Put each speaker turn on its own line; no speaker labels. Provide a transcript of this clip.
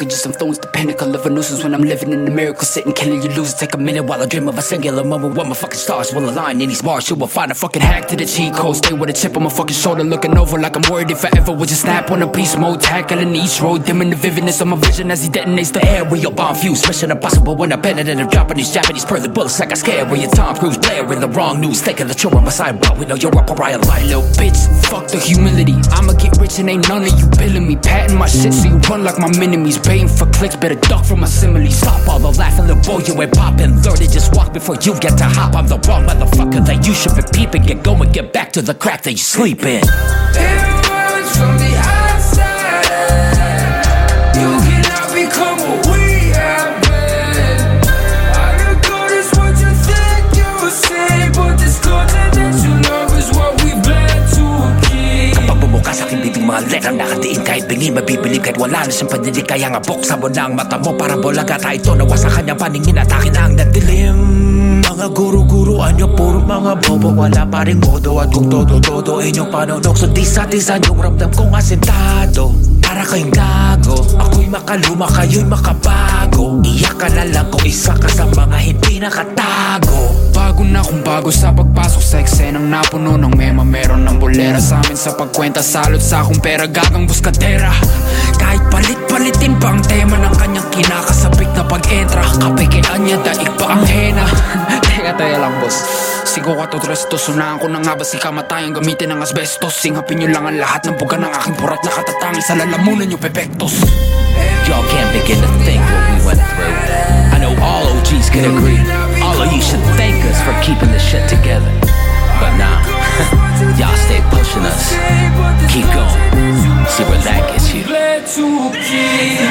packages influence the pinnacle of a nuisance when I'm living in the miracle. Sitting, killing, you lose. Take a minute while I dream of a singular moment where my fucking stars will align in these bars. You will find a fucking hack to the cheat code. Stay with a chip on my fucking shoulder, looking over like I'm worried if I ever would just snap on a beast mode. Tackling each road, dimming the vividness of my vision as he detonates the air with your bomb fuse. Mission impossible when I it and I'm dropping these Japanese pearly bullets like I scared. Where your Tom Cruise player in the wrong news, thinking that you're on my side, but we know you're a pariah. Lie, little bitch. Fuck the humility. I'ma get rich and ain't none of you billing me. Patting my shit so you run like my minimies. Baiting for clicks, better duck from my similes. Stop all the laughing, little boy, you ain't popping. Learn to just walk before you get to hop. I'm the wrong motherfucker that you should be peeping. Get going, get back to the crack that you sleep in. Bingi mabibilib Kahit wala na siyang panilig Kaya nga buksan mo na ang mata mo Para bulaga tayo ito Nawa sa kanyang paningin At akin ang nagdilim Mga guru-guruan nyo Puro mga bobo. Wala pa rin modo At kung todo-todo Inyong panunok. So di sa tisan yung ramdam kong asentado Para kayong gago. Ako'y makaluma Kayo'y makabago. Iyak ka na lang Kung isa ka sa mga hindi nakatago Bago na kung bago sa pagpasok sa eksenang napuno ng mema Meron ng bolera sa amin sa pagkwenta Salot sa akong pera gagang buskadera Kahit palit-palitin pa ang tema ng kanyang kinakasabik na pag-entra Kapikian niya daig pa ang hena. Teka, teka lang boss. Sigo ka to tres to Sunahan ko na nga ba si kamatayan Gamitin ng asbestos. Singapin niyo lang ang lahat ng buga ng aking purat na katatangi Sa lalamunan niyo pepektos. Y'all can't begin to think what we went through. I know all OGs can agree to be.